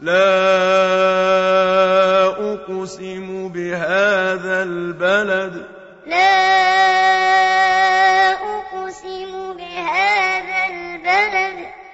لَا أُقْسِمُ بِهَٰذَا الْبَلَدِ. لَا